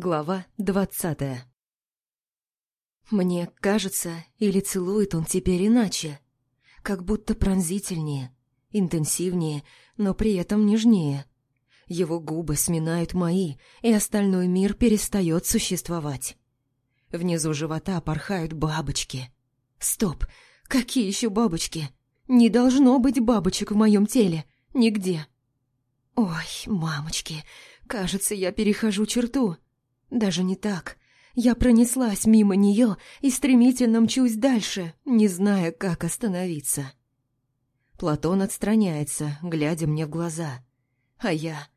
Глава двадцатая Мне кажется, или целует он теперь иначе, как будто пронзительнее, интенсивнее, но при этом нежнее. Его губы сминают мои, и остальной мир перестает существовать. Внизу живота порхают бабочки. Стоп, какие еще бабочки? Не должно быть бабочек в моем теле, нигде. Ой, мамочки, кажется, я перехожу черту. Даже не так. Я пронеслась мимо нее и стремительно мчусь дальше, не зная, как остановиться. Платон отстраняется, глядя мне в глаза. А я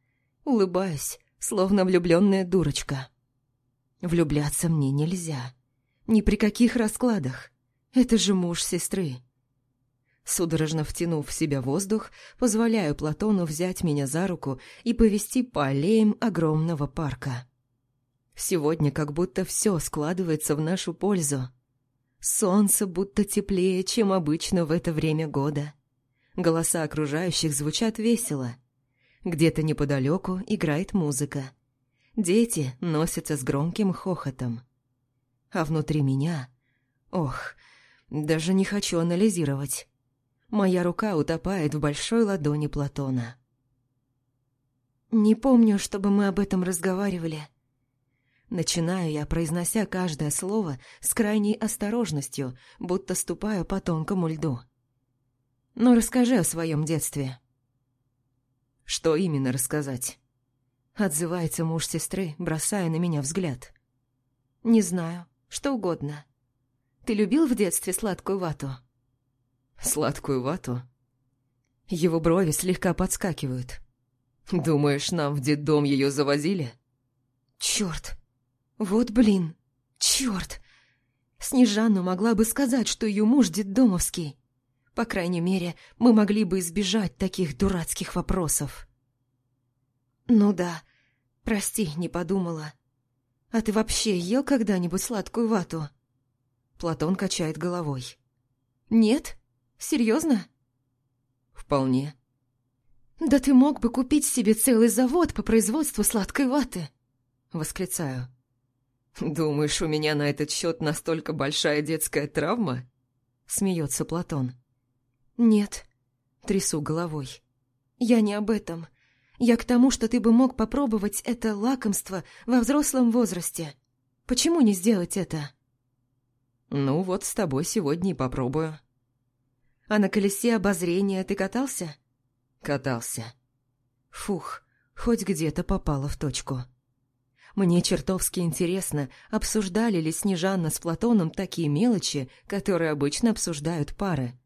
улыбаюсь, словно влюбленная дурочка. Влюбляться мне нельзя. Ни при каких раскладах. Это же муж сестры. Судорожно втянув в себя воздух, позволяю Платону взять меня за руку и повести по аллеям огромного парка. Сегодня как будто все складывается в нашу пользу. Солнце будто теплее, чем обычно в это время года. Голоса окружающих звучат весело. Где-то неподалеку играет музыка. Дети носятся с громким хохотом. А внутри меня... Ох, даже не хочу анализировать. Моя рука утопает в большой ладони Платона. «Не помню, чтобы мы об этом разговаривали», Начинаю я, произнося каждое слово с крайней осторожностью, будто ступаю по тонкому льду. Но расскажи о своем детстве. Что именно рассказать? Отзывается муж сестры, бросая на меня взгляд. Не знаю, что угодно. Ты любил в детстве сладкую вату? Сладкую вату? Его брови слегка подскакивают. Думаешь, нам в детдом ее завозили? Черт! Вот блин, черт! Снежана могла бы сказать, что ее муж детдомовский. По крайней мере, мы могли бы избежать таких дурацких вопросов. Ну да, прости, не подумала. А ты вообще ел когда-нибудь сладкую вату? Платон качает головой. Нет? Серьезно? Вполне. Да ты мог бы купить себе целый завод по производству сладкой ваты. Восклицаю. «Думаешь, у меня на этот счет настолько большая детская травма?» Смеется Платон. «Нет», — трясу головой. «Я не об этом. Я к тому, что ты бы мог попробовать это лакомство во взрослом возрасте. Почему не сделать это?» «Ну вот с тобой сегодня и попробую». «А на колесе обозрения ты катался?» «Катался». «Фух, хоть где-то попало в точку». Мне чертовски интересно, обсуждали ли Снежанна с Платоном такие мелочи, которые обычно обсуждают пары.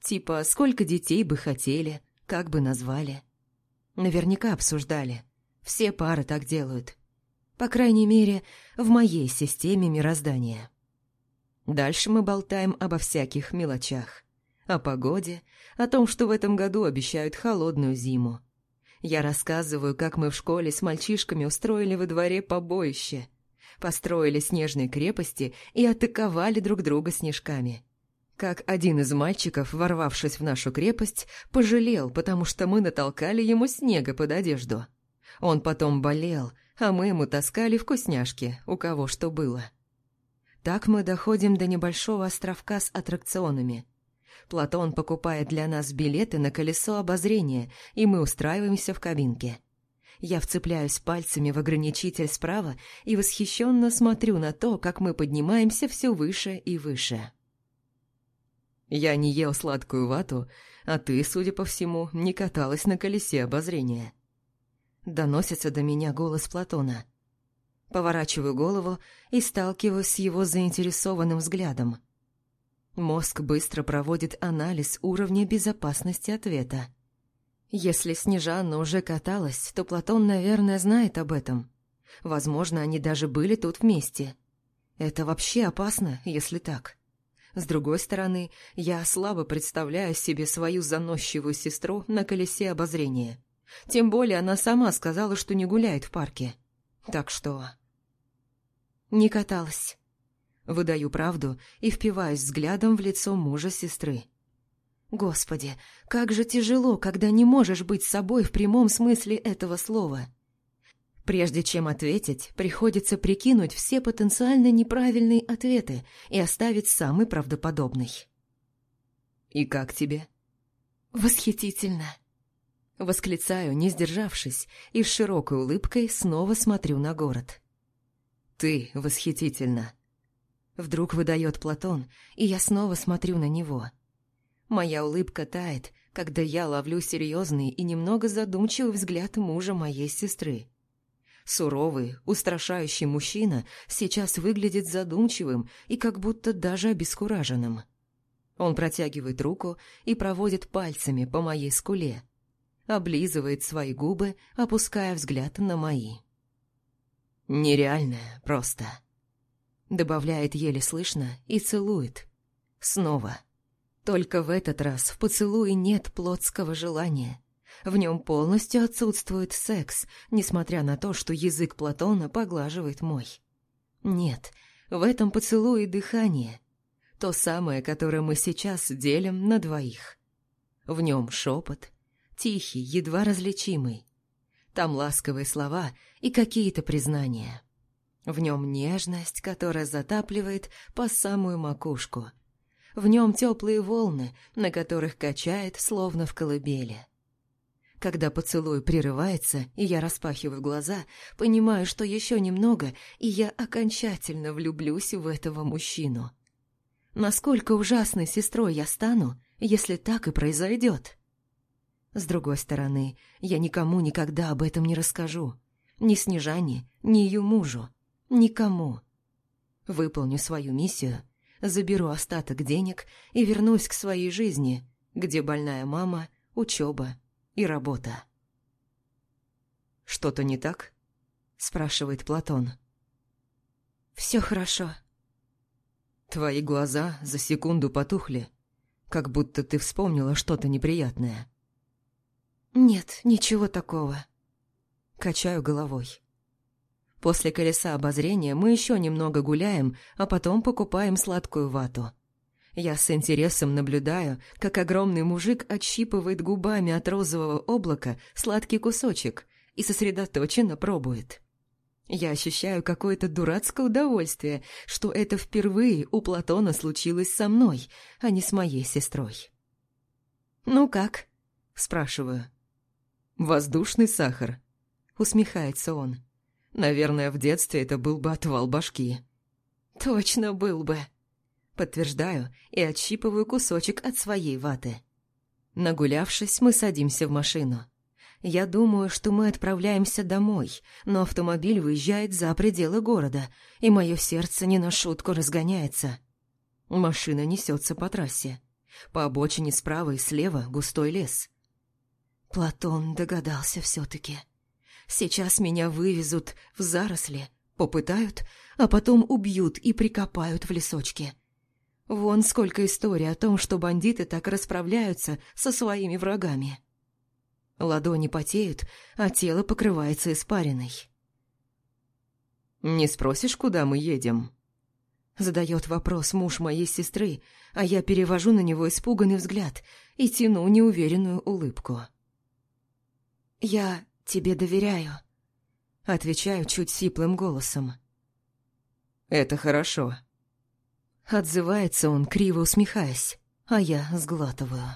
Типа, сколько детей бы хотели, как бы назвали. Наверняка обсуждали. Все пары так делают. По крайней мере, в моей системе мироздания. Дальше мы болтаем обо всяких мелочах. О погоде, о том, что в этом году обещают холодную зиму, я рассказываю, как мы в школе с мальчишками устроили во дворе побоище. Построили снежные крепости и атаковали друг друга снежками. Как один из мальчиков, ворвавшись в нашу крепость, пожалел, потому что мы натолкали ему снега под одежду. Он потом болел, а мы ему таскали вкусняшки, у кого что было. Так мы доходим до небольшого островка с аттракционами – Платон покупает для нас билеты на колесо обозрения, и мы устраиваемся в кабинке. Я вцепляюсь пальцами в ограничитель справа и восхищенно смотрю на то, как мы поднимаемся все выше и выше. Я не ел сладкую вату, а ты, судя по всему, не каталась на колесе обозрения. Доносится до меня голос Платона. Поворачиваю голову и сталкиваюсь с его заинтересованным взглядом. Мозг быстро проводит анализ уровня безопасности ответа. Если Снежана уже каталась, то Платон, наверное, знает об этом. Возможно, они даже были тут вместе. Это вообще опасно, если так. С другой стороны, я слабо представляю себе свою заносчивую сестру на колесе обозрения. Тем более она сама сказала, что не гуляет в парке. Так что... Не каталась. Выдаю правду и впиваюсь взглядом в лицо мужа сестры. Господи, как же тяжело, когда не можешь быть собой в прямом смысле этого слова. Прежде чем ответить, приходится прикинуть все потенциально неправильные ответы и оставить самый правдоподобный. «И как тебе?» «Восхитительно!» Восклицаю, не сдержавшись, и с широкой улыбкой снова смотрю на город. «Ты восхитительно!» Вдруг выдает Платон, и я снова смотрю на него. Моя улыбка тает, когда я ловлю серьезный и немного задумчивый взгляд мужа моей сестры. Суровый, устрашающий мужчина сейчас выглядит задумчивым и как будто даже обескураженным. Он протягивает руку и проводит пальцами по моей скуле. Облизывает свои губы, опуская взгляд на мои. «Нереальное просто», — добавляет еле слышно и целует. Снова. Только в этот раз в поцелуе нет плотского желания. В нем полностью отсутствует секс, несмотря на то, что язык Платона поглаживает мой. Нет, в этом поцелуе дыхание. То самое, которое мы сейчас делим на двоих. В нем шепот, тихий, едва различимый. Там ласковые слова и какие-то признания. В нем нежность, которая затапливает по самую макушку. В нем теплые волны, на которых качает, словно в колыбели. Когда поцелуй прерывается, и я распахиваю глаза, понимаю, что еще немного, и я окончательно влюблюсь в этого мужчину. Насколько ужасной сестрой я стану, если так и произойдет? С другой стороны, я никому никогда об этом не расскажу. Ни Снежане, ни ее мужу. Никому. Выполню свою миссию, заберу остаток денег и вернусь к своей жизни, где больная мама, учеба и работа. «Что-то не так?» – спрашивает Платон. «Все хорошо». Твои глаза за секунду потухли, как будто ты вспомнила что-то неприятное. «Нет, ничего такого». Качаю головой. После колеса обозрения мы еще немного гуляем, а потом покупаем сладкую вату – я с интересом наблюдаю, как огромный мужик отщипывает губами от розового облака сладкий кусочек и сосредоточенно пробует. Я ощущаю какое-то дурацкое удовольствие, что это впервые у Платона случилось со мной, а не с моей сестрой. «Ну как?» – спрашиваю. «Воздушный сахар», – усмехается он. «Наверное, в детстве это был бы отвал башки». «Точно был бы», Подтверждаю и отщипываю кусочек от своей ваты. Нагулявшись, мы садимся в машину. Я думаю, что мы отправляемся домой, но автомобиль выезжает за пределы города, и мое сердце не на шутку разгоняется. Машина несется по трассе. По обочине справа и слева густой лес. Платон догадался все-таки. Сейчас меня вывезут в заросли, попытают, а потом убьют и прикопают в лесочке. Вон сколько историй о том, что бандиты так расправляются со своими врагами. Ладони потеют, а тело покрывается испариной. «Не спросишь, куда мы едем?» Задает вопрос муж моей сестры, а я перевожу на него испуганный взгляд и тяну неуверенную улыбку. «Я тебе доверяю», — отвечаю чуть сиплым голосом. «Это хорошо», Отзывается он, криво усмехаясь, а я сглатываю.